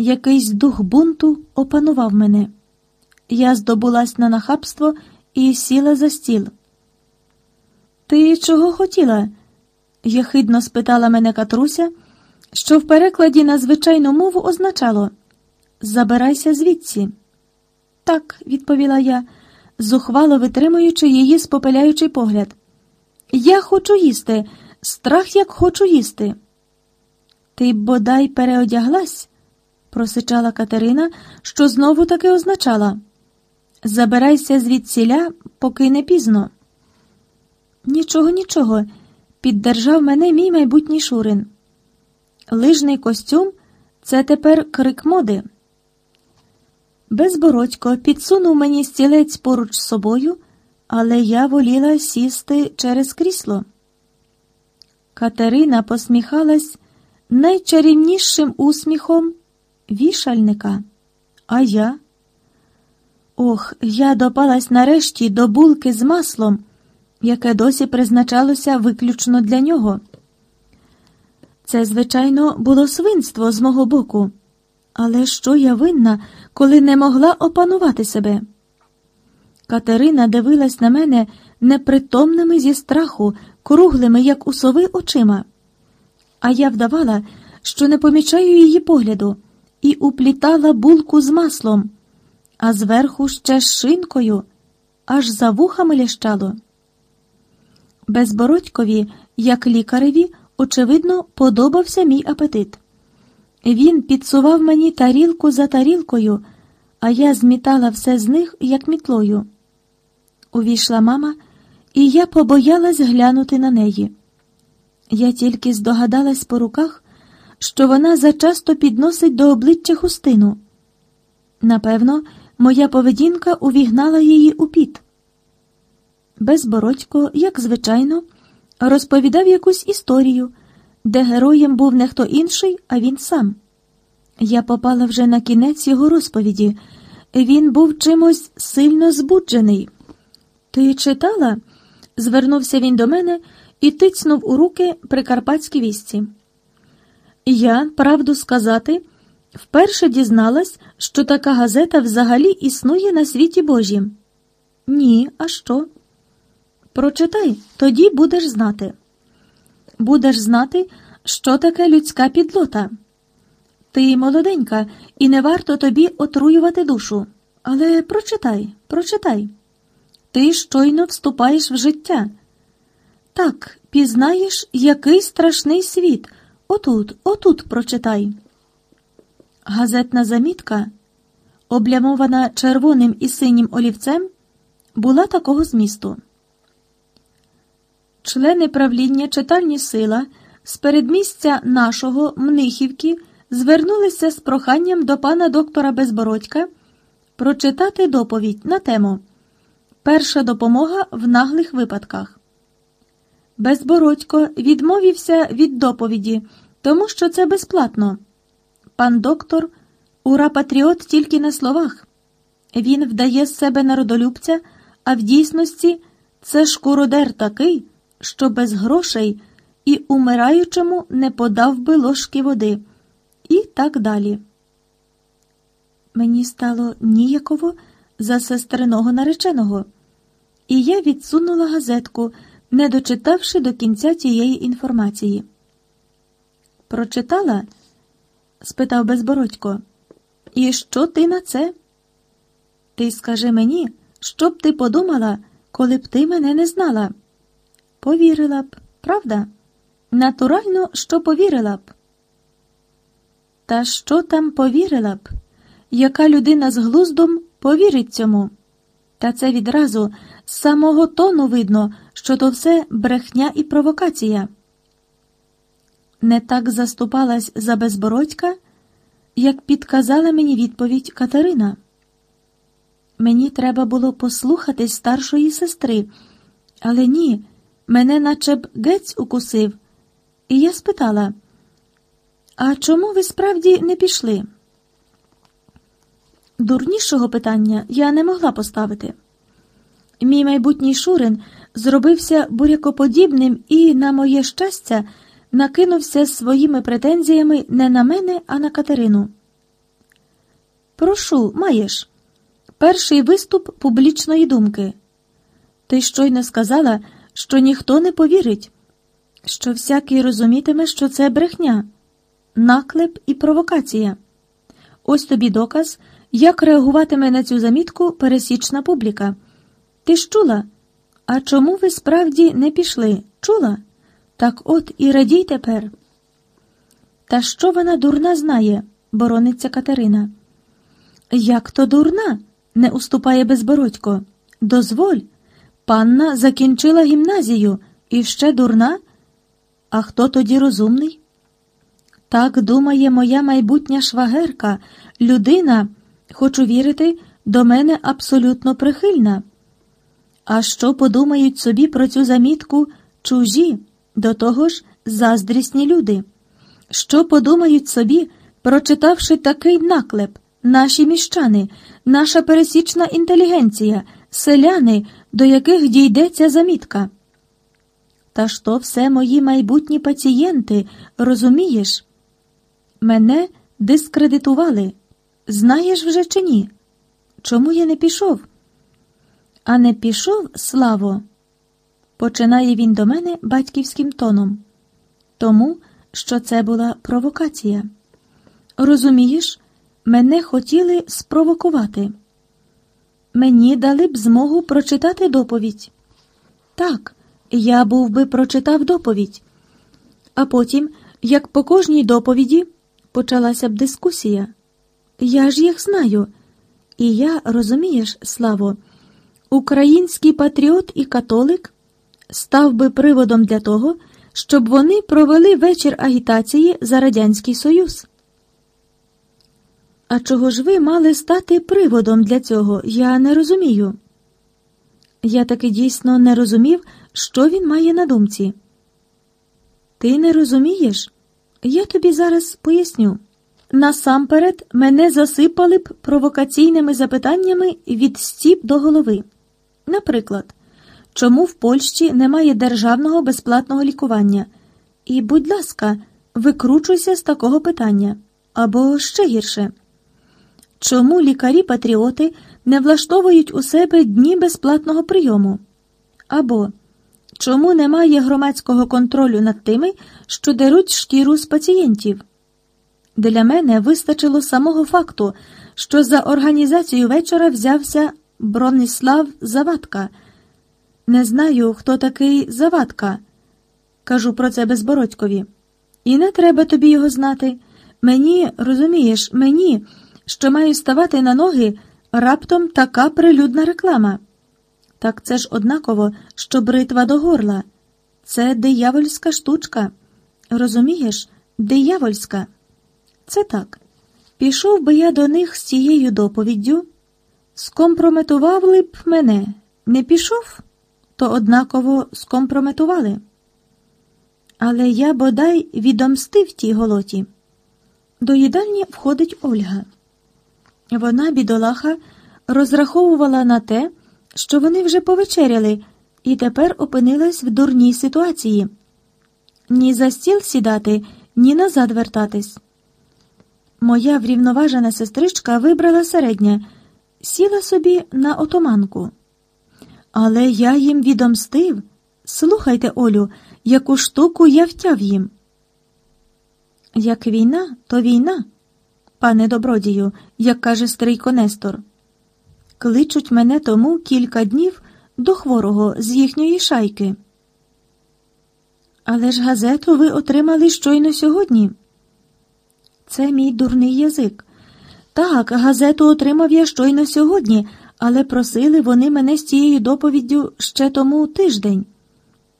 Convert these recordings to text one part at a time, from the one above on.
Якийсь дух бунту опанував мене. Я здобулась на нахабство і сіла за стіл. Ти чого хотіла? яхидно спитала мене Катруся, що в перекладі на звичайну мову означало Забирайся звідси. Так, відповіла я, зухвало витримуючи її спопеляючий погляд. Я хочу їсти, страх як хочу їсти. Ти бодай переодяглась, просичала Катерина, що знову таки означала Забирайся звідсіля, поки не пізно. Нічого, нічого, піддержав мене мій майбутній Шурин. Лижний костюм це тепер крик моди. Безбородько підсунув мені стілець поруч з собою, але я воліла сісти через крісло. Катерина посміхалась найчарівнішим усміхом вішальника. А я? Ох, я допалась нарешті до булки з маслом, яке досі призначалося виключно для нього. Це, звичайно, було свинство з мого боку. Але що я винна, коли не могла опанувати себе? Катерина дивилась на мене непритомними зі страху, круглими, як у сови, очима. А я вдавала, що не помічаю її погляду, і уплітала булку з маслом, а зверху ще з шинкою, аж за вухами лящало. Безбородькові, як лікареві, очевидно, подобався мій апетит. Він підсував мені тарілку за тарілкою, а я змітала все з них, як мітлою. Увійшла мама, і я побоялась глянути на неї. Я тільки здогадалась по руках, що вона зачасто підносить до обличчя хустину. Напевно, моя поведінка увігнала її у піт. Безбородько, як звичайно, розповідав якусь історію де героєм був не хто інший, а він сам. Я попала вже на кінець його розповіді. Він був чимось сильно збуджений. Ти читала? звернувся він до мене і тицнув у руки прикарпатські вісці. Я, правду сказати, вперше дізналась, що така газета взагалі існує на світі Божім. Ні, а що? Прочитай, тоді будеш знати будеш знати, що таке людська підлота. Ти молоденька, і не варто тобі отруювати душу. Але прочитай, прочитай. Ти щойно вступаєш в життя. Так, пізнаєш, який страшний світ. Отут, отут прочитай. Газетна замітка, облямована червоним і синім олівцем, була такого змісту. Члени правління читальні сила з передмістя нашого Мнихівки звернулися з проханням до пана доктора Безбородька прочитати доповідь на тему Перша допомога в наглих випадках. Безбородько відмовився від доповіді, тому що це безплатно. Пан доктор ура патріот тільки на словах. Він вдає з себе народолюбця, а в дійсності це шкуродер такий що без грошей і умираючому не подав би ложки води, і так далі. Мені стало ніяково за сестриного нареченого, і я відсунула газетку, не дочитавши до кінця тієї інформації. Прочитала? спитав безбородько. І що ти на це? Ти скажи мені, що б ти подумала, коли б ти мене не знала? Повірила б, правда? Натурально, що повірила б. Та що там повірила б? Яка людина з глуздом повірить цьому? Та це відразу самого тону видно, що то все брехня і провокація. Не так заступалась за безбородька, як підказала мені відповідь Катерина. Мені треба було послухатись старшої сестри, але ні. Мене наче б гець укусив, і я спитала, а чому ви справді не пішли? Дурнішого питання я не могла поставити. Мій майбутній Шурин зробився бурякоподібним і, на моє щастя, накинувся своїми претензіями не на мене, а на Катерину. Прошу, маєш. Перший виступ публічної думки. Ти щойно сказала, що ніхто не повірить, що всякий розумітиме, що це брехня, наклеп і провокація. Ось тобі доказ, як реагуватиме на цю замітку пересічна публіка. Ти ж чула? А чому ви справді не пішли? Чула? Так от і радій тепер. Та що вона дурна знає, борониться Катерина. Як то дурна? не уступає безбородько. Дозволь. Панна закінчила гімназію і ще дурна. А хто тоді розумний? Так думає моя майбутня швагерка, людина, хочу вірити, до мене абсолютно прихильна. А що подумають собі про цю замітку чужі, до того ж заздрісні люди? Що подумають собі, прочитавши такий наклеп, наші міщани, наша пересічна інтелігенція, селяни, до яких дійдеться замітка? Та то все мої майбутні пацієнти, розумієш? Мене дискредитували. Знаєш вже чи ні? Чому я не пішов? А не пішов, Славо, починає він до мене батьківським тоном, тому що це була провокація. Розумієш, мене хотіли спровокувати. Мені дали б змогу прочитати доповідь. Так, я був би прочитав доповідь. А потім, як по кожній доповіді, почалася б дискусія. Я ж їх знаю. І я, розумієш, Славо, український патріот і католик став би приводом для того, щоб вони провели вечір агітації за Радянський Союз. А чого ж ви мали стати приводом для цього, я не розумію. Я таки дійсно не розумів, що він має на думці. Ти не розумієш? Я тобі зараз поясню. Насамперед мене засипали б провокаційними запитаннями від стіп до голови. Наприклад, чому в Польщі немає державного безплатного лікування? І, будь ласка, викручуйся з такого питання. Або ще гірше. Чому лікарі-патріоти не влаштовують у себе дні безплатного прийому? Або чому немає громадського контролю над тими, що деруть шкіру з пацієнтів? Для мене вистачило самого факту, що за організацію вечора взявся Бронислав Завадка. Не знаю, хто такий Завадка. Кажу про це безбородькові. І не треба тобі його знати. Мені, розумієш, мені, що маю ставати на ноги, раптом така прилюдна реклама. Так це ж однаково, що бритва до горла. Це диявольська штучка. Розумієш, диявольська. Це так. Пішов би я до них з цією доповіддю, скомпрометували б мене. Не пішов, то однаково скомпрометували. Але я бодай відомстив тій голоті. До їдальні входить Ольга. Вона, бідолаха, розраховувала на те, що вони вже повечеряли, і тепер опинилась в дурній ситуації ні за стіл сідати, ні назад вертатись. Моя врівноважена сестричка вибрала середнє, сіла собі на отоманку. Але я їм відомстив. Слухайте, Олю, яку штуку я втяв їм. Як війна, то війна, пане добродію, як каже Стрийко Нестор. Кличуть мене тому кілька днів до хворого з їхньої шайки. Але ж газету ви отримали щойно сьогодні. Це мій дурний язик. Так, газету отримав я щойно сьогодні, але просили вони мене з цією доповіддю ще тому тиждень.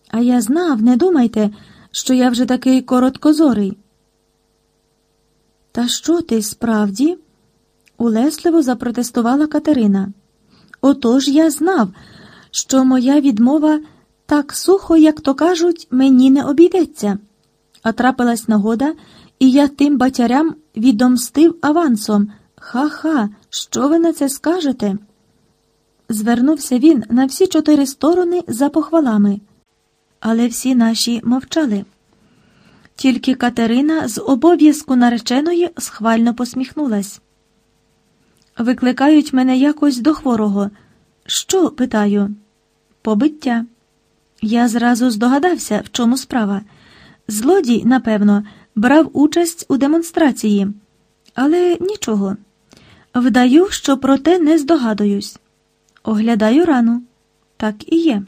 А я знав, не думайте, що я вже такий короткозорий. Та що ти справді? улесливо запротестувала Катерина. Отож я знав, що моя відмова так сухо, як то кажуть, мені не обійдеться. А трапилась нагода, і я тим батярям відомстив авансом. Ха-ха, що ви на це скажете? Звернувся він на всі чотири сторони за похвалами, але всі наші мовчали. Тільки Катерина з обов'язку нареченої схвально посміхнулась. Викликають мене якось до хворого. Що? питаю. Побиття. Я зразу здогадався, в чому справа. Злодій, напевно, брав участь у демонстрації, але нічого. Вдаю, що про те не здогадуюсь. Оглядаю рану. Так і є.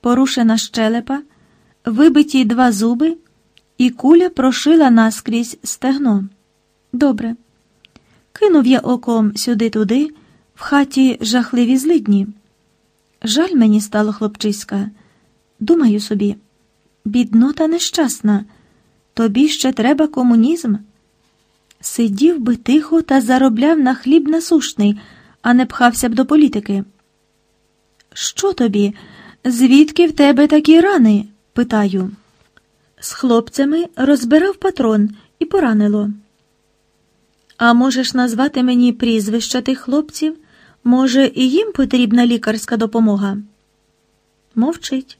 Порушена щелепа, вибиті два зуби, і куля прошила наскрізь стегно. Добре. Кинув я оком сюди-туди, в хаті жахливі злидні. Жаль мені стало хлопчиська. Думаю собі, біднота нещасна, тобі ще треба комунізм. Сидів би тихо та заробляв на хліб насушний, а не пхався б до політики. Що тобі? Звідки в тебе такі рани? питаю. З хлопцями розбирав патрон і поранило. А можеш назвати мені прізвища тих хлопців? Може, і їм потрібна лікарська допомога? Мовчить.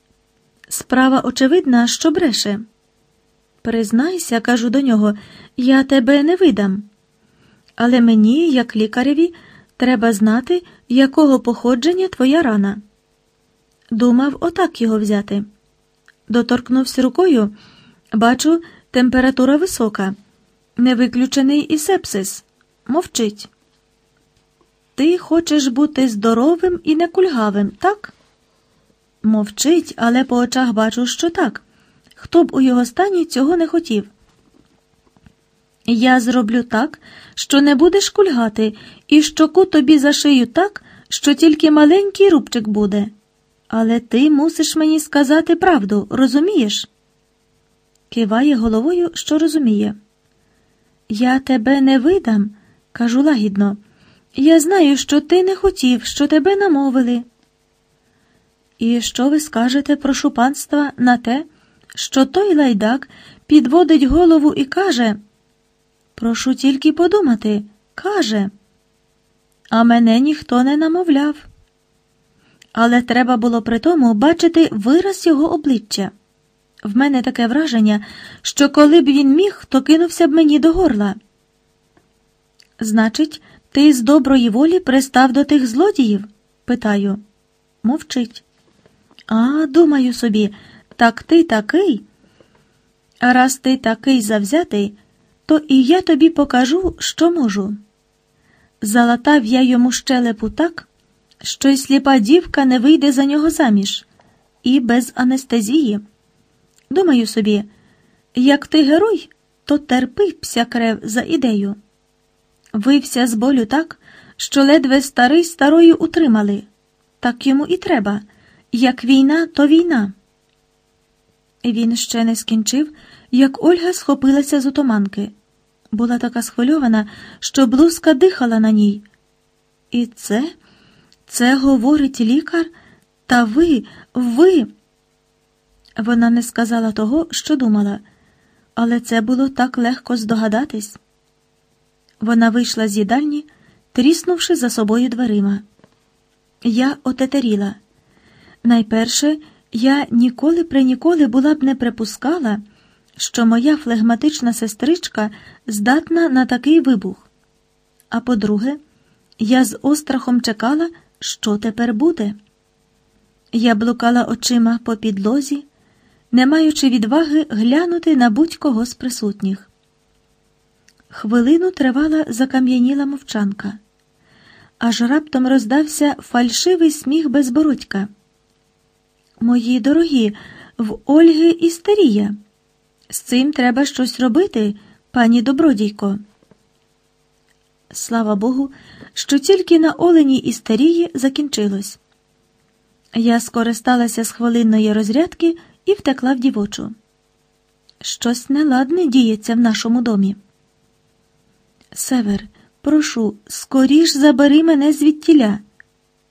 Справа очевидна, що бреше. Признайся, кажу до нього, я тебе не видам. Але мені, як лікареві, треба знати, якого походження твоя рана. Думав отак його взяти. Доторкнувся рукою, бачу, температура висока, не виключений і сепсис. Мовчить. Ти хочеш бути здоровим і не кульгавим, так? Мовчить, але по очах бачу, що так. Хто б у його стані цього не хотів. Я зроблю так, що не будеш кульгати, і щоку тобі зашию так, що тільки маленький рубчик буде. Але ти мусиш мені сказати правду, розумієш? Киває головою, що розуміє. Я тебе не видам, кажу лагідно. Я знаю, що ти не хотів, що тебе намовили. І що ви скажете, прошу панства, на те, що той лайдак підводить голову і каже, прошу тільки подумати, каже, а мене ніхто не намовляв. Але треба було при тому бачити вираз його обличчя. В мене таке враження, що коли б він міг, то кинувся б мені до горла. Значить, ти з доброї волі пристав до тих злодіїв? питаю. Мовчить. А, думаю собі, так ти такий. А раз ти такий завзятий, то і я тобі покажу, що можу. Залатав я йому щелепу так, що й сліпа дівка не вийде за нього заміж, і без анестезії. Думаю собі, як ти герой, то терпи пся крев за ідею. Вився з болю так, що ледве старий старою утримали. Так йому і треба. Як війна, то війна. Він ще не скінчив, як Ольга схопилася з отоманки. Була така схвильована, що блузка дихала на ній. І це, це говорить лікар, та ви, ви. Вона не сказала того, що думала, але це було так легко здогадатись. Вона вийшла з їдальні, тріснувши за собою дверима. Я отетеріла. Найперше, я ніколи при ніколи була б не припускала, що моя флегматична сестричка здатна на такий вибух. А по-друге, я з острахом чекала, що тепер буде. Я блукала очима по підлозі, не маючи відваги глянути на будь-кого з присутніх. Хвилину тривала закам'яніла мовчанка, аж раптом роздався фальшивий сміх безбородька. Мої дорогі, в Ольги істерія. З цим треба щось робити, пані добродійко. Слава Богу, що тільки на оленій істерії закінчилось. Я скористалася з хвилинної розрядки і втекла в дівочу. Щось неладне діється в нашому домі. Север, прошу, скоріш забери мене звідтіля.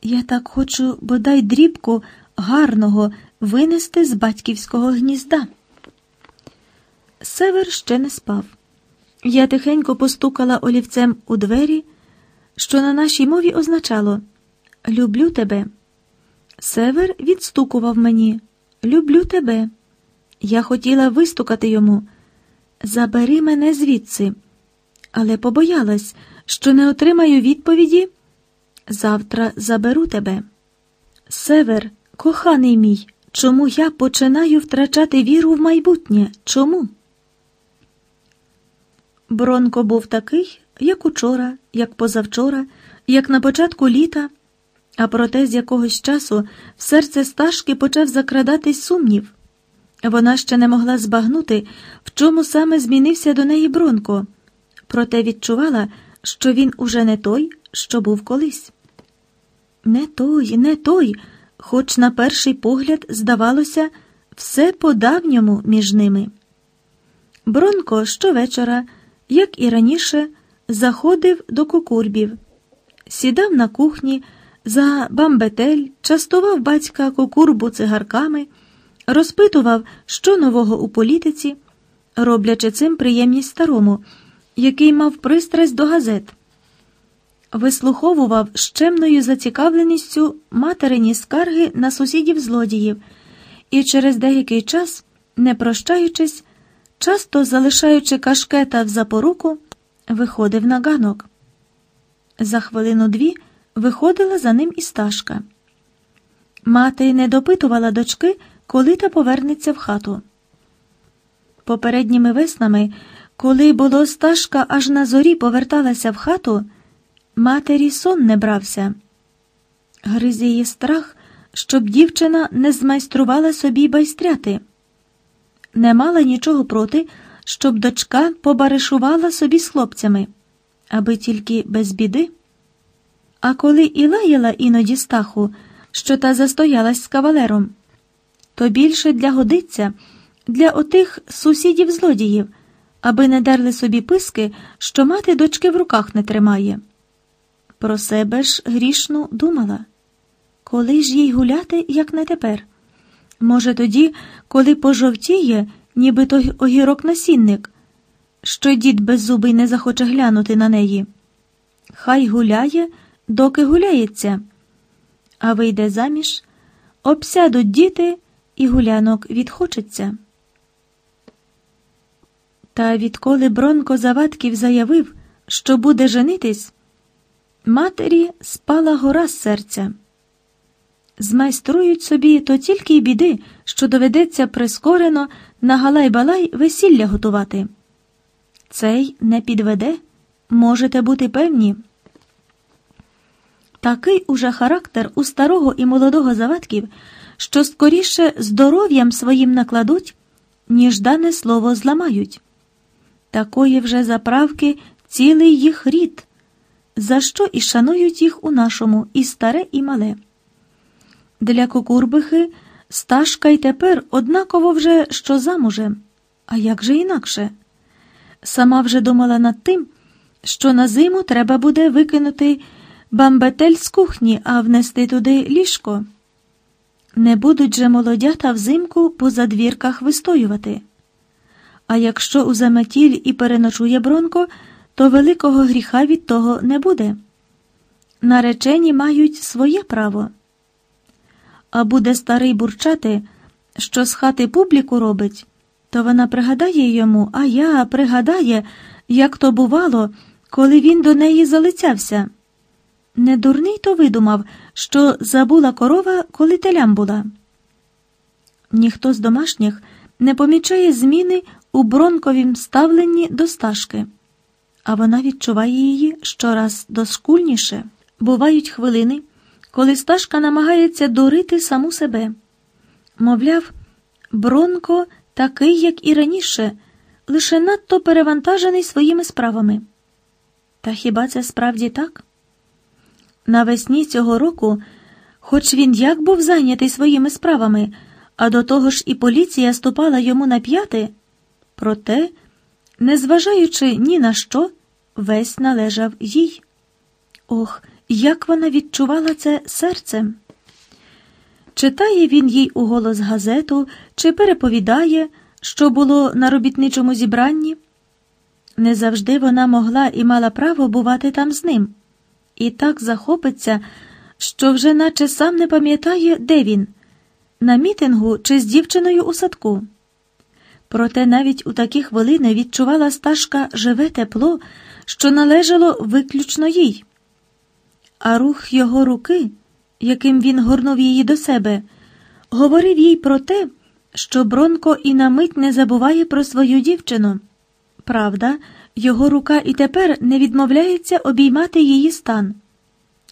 Я так хочу бодай дрібку гарного винести з батьківського гнізда. Север ще не спав. Я тихенько постукала олівцем у двері, що на нашій мові означало Люблю тебе. Север відстукував мені Люблю тебе. Я хотіла вистукати йому. Забери мене звідси, але побоялась, що не отримаю відповіді, завтра заберу тебе. Север, коханий мій, чому я починаю втрачати віру в майбутнє? Чому? Бронко був такий, як учора, як позавчора, як на початку літа, а проте з якогось часу в серце Сташки почав закрадатись сумнів. Вона ще не могла збагнути, в чому саме змінився до неї Бронко, проте відчувала, що він уже не той, що був колись. Не той, не той, хоч на перший погляд, здавалося, все по-давньому між ними. Бронко щовечора, як і раніше, заходив до кукурбів, сідав на кухні за бамбетель, частував батька кукурбу цигарками, розпитував, що нового у політиці, роблячи цим приємність старому, який мав пристрасть до газет. Вислуховував щемною зацікавленістю материні скарги на сусідів злодіїв і через деякий час, не прощаючись, часто залишаючи кашкета в запоруку, виходив на ганок. За хвилину дві виходила за ним і сташка. Мати не допитувала дочки, коли та повернеться в хату. Попередніми веснами, коли було сташка аж на зорі поверталася в хату, матері сон не брався. Гриз її страх, щоб дівчина не змайструвала собі байстряти. Не мала нічого проти, щоб дочка побаришувала собі з хлопцями, аби тільки без біди. А коли і лаяла іноді стаху, що та застоялась з кавалером, то більше для годиться, для отих сусідів злодіїв, аби не дерли собі писки, що мати дочки в руках не тримає. Про себе ж грішну думала коли ж їй гуляти, як не тепер? Може, тоді, коли пожовтіє, ніби той огірок насінник, що дід беззубий не захоче глянути на неї. Хай гуляє, доки гуляється, а вийде заміж, обсядуть діти, і гулянок відхочеться. Та відколи Бронко Завадків заявив, що буде женитись, матері спала гора з серця. Змайструють собі то тільки й біди, що доведеться прискорено на галай-балай весілля готувати. Цей не підведе, можете бути певні. Такий уже характер у старого і молодого завадків, що скоріше здоров'ям своїм накладуть, ніж дане слово зламають. Такої вже заправки цілий їх рід, за що і шанують їх у нашому і старе, і мале. Для кукурбихи сташка й тепер однаково вже що замужем, а як же інакше? Сама вже думала над тим, що на зиму треба буде викинути бамбетель з кухні, а внести туди ліжко. Не будуть же молодята взимку по задвірках вистоювати. А якщо у заметіль і переночує Бронко, то великого гріха від того не буде. Наречені мають своє право. А буде старий бурчати, що з хати публіку робить, то вона пригадає йому, а я пригадає, як то бувало, коли він до неї залицявся. Не дурний то видумав, що забула корова, коли телям була. Ніхто з домашніх не помічає зміни у бронковім ставленні до сташки, а вона відчуває її щораз дошкульніше. Бувають хвилини, коли сташка намагається дурити саму себе. Мовляв, Бронко такий, як і раніше, лише надто перевантажений своїми справами. Та хіба це справді так? Навесні цього року, хоч він як був зайнятий своїми справами, а до того ж і поліція ступала йому на п'яти, проте, незважаючи ні на що, весь належав їй. Ох, як вона відчувала це серцем. Читає він їй у голос газету чи переповідає, що було на робітничому зібранні. Не завжди вона могла і мала право бувати там з ним, і так захопиться, що вже наче сам не пам'ятає, де він на мітингу чи з дівчиною у садку. Проте навіть у такі хвилини відчувала сташка живе тепло, що належало виключно їй. А рух його руки, яким він горнув її до себе, говорив їй про те, що Бронко і на мить не забуває про свою дівчину. Правда, його рука і тепер не відмовляється обіймати її стан.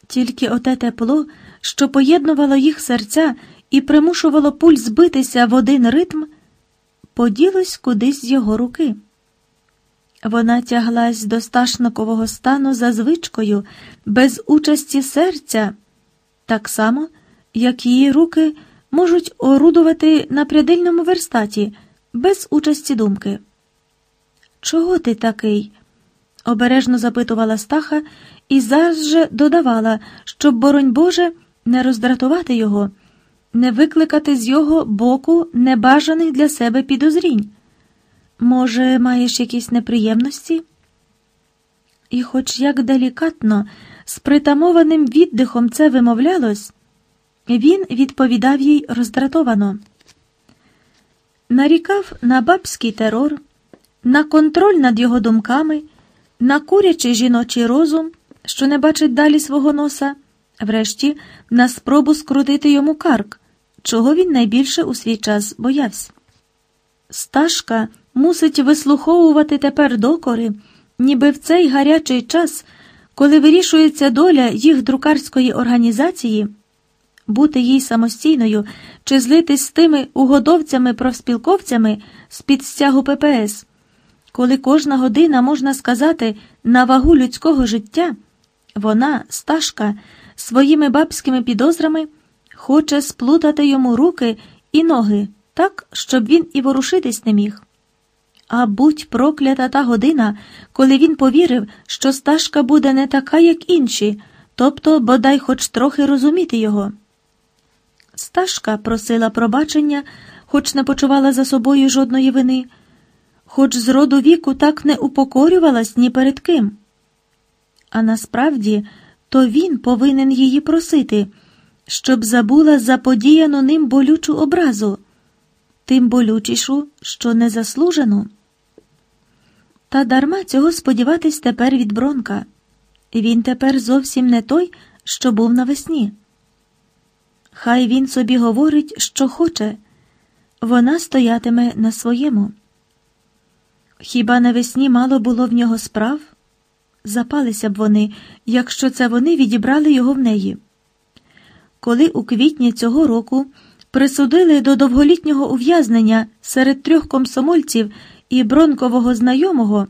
Тільки оте тепло, що поєднувало їх серця і примушувало пульс збитися в один ритм, поділось кудись з його руки. Вона тяглась до сташникового стану за звичкою, без участі серця, так само, як її руки можуть орудувати на прядильному верстаті, без участі думки. Чого ти такий? обережно запитувала стаха і зараз же додавала, щоб, боронь Боже, не роздратувати його, не викликати з його боку небажаних для себе підозрінь. Може, маєш якісь неприємності? І, хоч як делікатно, з притамованим віддихом це вимовлялось, він відповідав їй роздратовано. Нарікав на бабський терор, на контроль над його думками, на курячий жіночий розум, що не бачить далі свого носа, врешті на спробу скрутити йому карк, чого він найбільше у свій час боявся. Сташка мусить вислуховувати тепер докори, ніби в цей гарячий час, коли вирішується доля їх друкарської організації, бути їй самостійною чи злитись з тими угодовцями-профспілковцями з під стягу ППС, коли кожна година, можна сказати, на вагу людського життя, вона, Сташка, своїми бабськими підозрами хоче сплутати йому руки і ноги так, щоб він і ворушитись не міг. А будь проклята та година, коли він повірив, що Сташка буде не така, як інші, тобто бодай хоч трохи розуміти його. Сташка просила пробачення, хоч не почувала за собою жодної вини, хоч з роду віку так не упокорювалась ні перед ким. А насправді то він повинен її просити, щоб забула заподіяну ним болючу образу, тим болючішу, що незаслужену. Та дарма цього сподіватись тепер від Бронка. Він тепер зовсім не той, що був навесні. Хай він собі говорить, що хоче, вона стоятиме на своєму. Хіба навесні мало було в нього справ? Запалися б вони, якщо це вони відібрали його в неї. Коли у квітні цього року присудили до довголітнього ув'язнення серед трьох комсомольців і бронкового знайомого,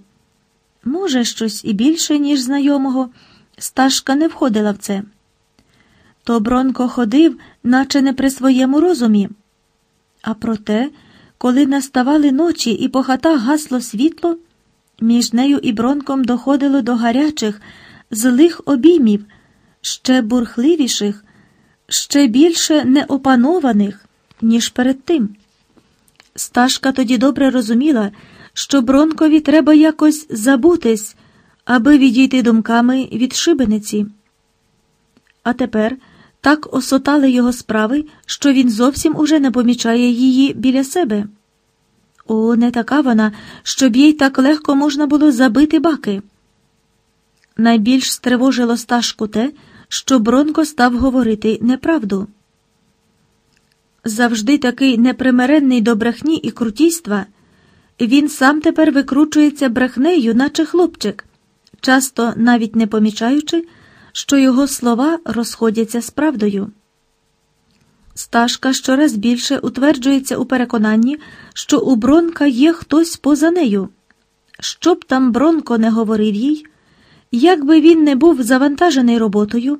може, щось і більше, ніж знайомого, Сташка не входила в це. То Бронко ходив, наче не при своєму розумі. А проте, коли наставали ночі і по хатах гасло світло, між нею і Бронком доходило до гарячих, злих обіймів, ще бурхливіших, ще більше неопанованих, ніж перед тим. Сташка тоді добре розуміла, що Бронкові треба якось забутись, аби відійти думками від шибениці. А тепер так осотали його справи, що він зовсім уже не помічає її біля себе. О, не така вона, щоб їй так легко можна було забити баки. Найбільш стривожило Сташку те, що Бронко став говорити неправду. Завжди такий непримиренний до брехні і крутійства, він сам тепер викручується брехнею, наче хлопчик, часто навіть не помічаючи, що його слова розходяться з правдою. Сташка щораз більше утверджується у переконанні, що у Бронка є хтось поза нею. Що б там Бронко не говорив їй, як би він не був завантажений роботою,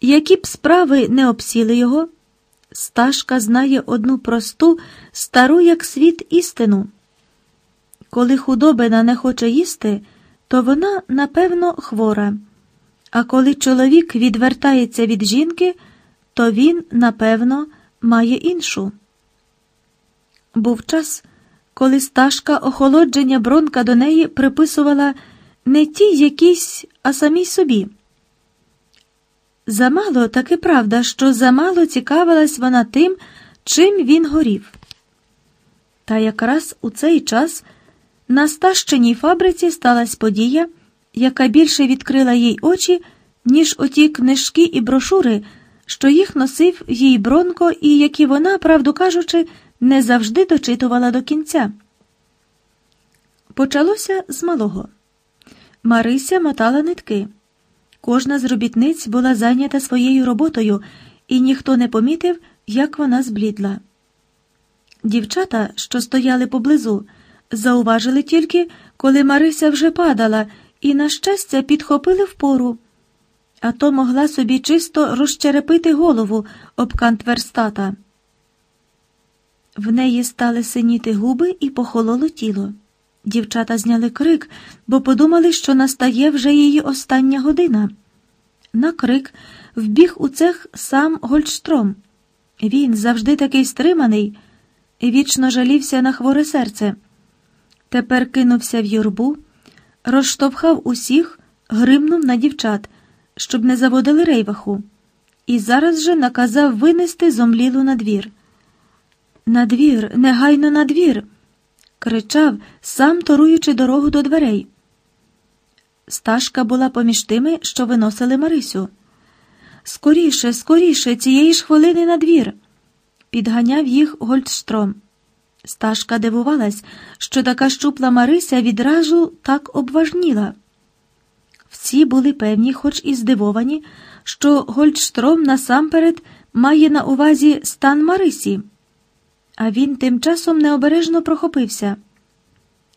які б справи не обсіли його, Сташка знає одну просту, стару як світ істину. Коли худобина не хоче їсти, то вона, напевно, хвора. А коли чоловік відвертається від жінки, то він, напевно, має іншу. Був час, коли Сташка охолодження бронка до неї приписувала не тій якійсь, а самій собі. Замало таки правда, що замало цікавилась вона тим, чим він горів. Та якраз у цей час на стащеній фабриці сталася подія, яка більше відкрила їй очі, ніж оті книжки і брошури, що їх носив їй Бронко і які вона, правду кажучи, не завжди дочитувала до кінця. Почалося з малого. Марися мотала нитки. Кожна з робітниць була зайнята своєю роботою, і ніхто не помітив, як вона зблідла. Дівчата, що стояли поблизу, зауважили тільки, коли Марися вже падала, і, на щастя, підхопили впору. А то могла собі чисто розчерепити голову об кант верстата. В неї стали синіти губи і похололо тіло. Дівчата зняли крик, бо подумали, що настає вже її остання година. На крик вбіг у цех сам Гольдштром. Він, завжди такий стриманий, вічно жалівся на хворе серце. Тепер кинувся в юрбу, розштовхав усіх, гримнув на дівчат, щоб не заводили рейваху, і зараз же наказав винести зомлілу на двір. На двір, негайно на двір!» Кричав, сам торуючи дорогу до дверей. Сташка була поміж тими, що виносили Марисю. Скоріше, скоріше, цієї ж хвилини на двір!» Підганяв їх Гольдштром. Сташка дивувалась, що така щупла Марися відразу так обважніла. Всі були певні, хоч і здивовані, що Гольдштром насамперед має на увазі стан Марисі. А він тим часом необережно прохопився.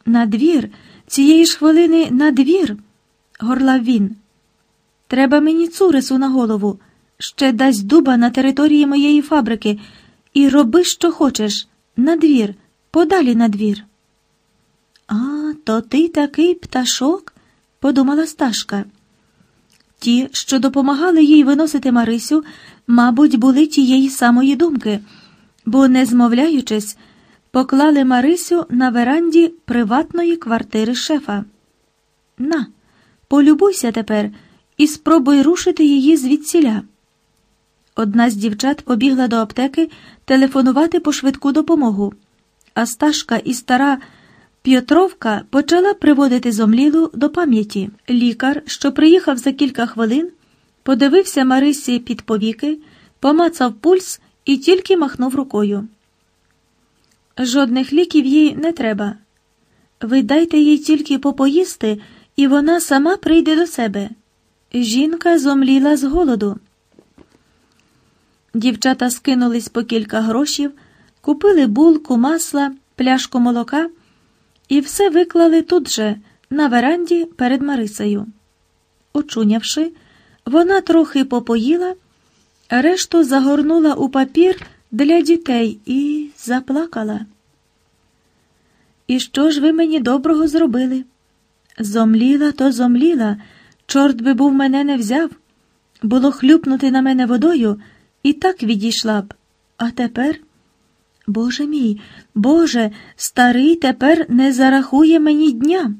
На двір, цієї ж хвилини на двір, горлав він. Треба мені цурису на голову, ще дасть дуба на території моєї фабрики, і роби, що хочеш, на двір, подалі на двір. А, то ти такий пташок, подумала Сташка. Ті, що допомагали їй виносити Марисю, мабуть, були тієї самої думки бо, не змовляючись, поклали Марисю на веранді приватної квартири шефа. На, полюбуйся тепер і спробуй рушити її звідсіля. Одна з дівчат побігла до аптеки телефонувати по швидку допомогу, а Сташка і стара П'єтровка почала приводити зомлілу до пам'яті. Лікар, що приїхав за кілька хвилин, подивився Марисі під повіки, помацав пульс і тільки махнув рукою. Жодних ліків їй не треба. Ви дайте їй тільки попоїсти, і вона сама прийде до себе. Жінка зомліла з голоду. Дівчата скинулись по кілька грошів, купили булку, масла, пляшку молока і все виклали тут же, на веранді перед Марисею. Очунявши, вона трохи попоїла решту загорнула у папір для дітей і заплакала. І що ж ви мені доброго зробили? Зомліла, то зомліла, чорт би був мене не взяв. Було хлюпнути на мене водою і так відійшла б. А тепер, Боже мій, Боже, старий тепер не зарахує мені дня.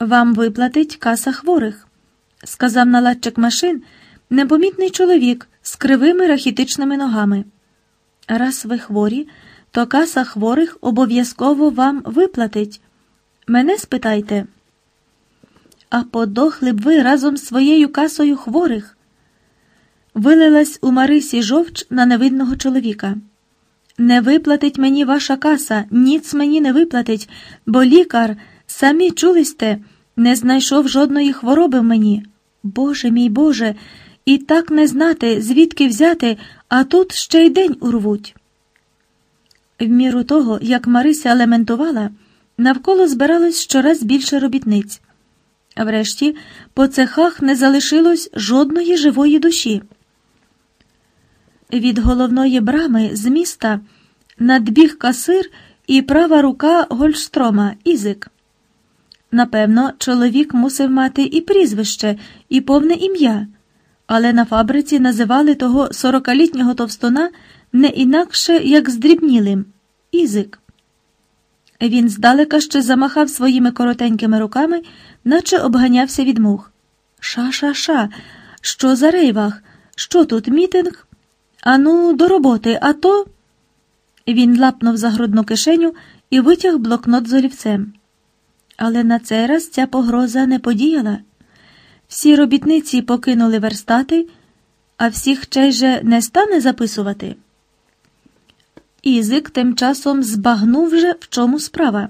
Вам виплатить каса хворих, сказав наладчик машин непомітний чоловік з кривими рахітичними ногами. Раз ви хворі, то каса хворих обов'язково вам виплатить. Мене спитайте. А подохли б ви разом з своєю касою хворих. Вилилась у Марисі жовч на невидного чоловіка. Не виплатить мені ваша каса, ніц мені не виплатить, бо лікар, самі чулисте, не знайшов жодної хвороби в мені. Боже мій Боже, і так не знати, звідки взяти, а тут ще й день урвуть. В міру того, як Марися лементувала, навколо збиралось щораз більше робітниць. А Врешті, по цехах не залишилось жодної живої душі. Від головної брами з міста надбіг касир і права рука Гольштрома Ізик. Напевно, чоловік мусив мати і прізвище, і повне ім'я але на фабриці називали того сорокалітнього товстуна не інакше, як здрібнілим Ізик. Він здалека ще замахав своїми коротенькими руками, наче обганявся від мух. Ша-ша-ша, що за рейвах? Що тут мітинг? Ану, до роботи, а то. Він лапнув за грудну кишеню і витяг блокнот з олівцем. Але на цей раз ця погроза не подіяла. Всі робітниці покинули верстати, а всіх чай же не стане записувати. Ізик тим часом збагнув вже, в чому справа.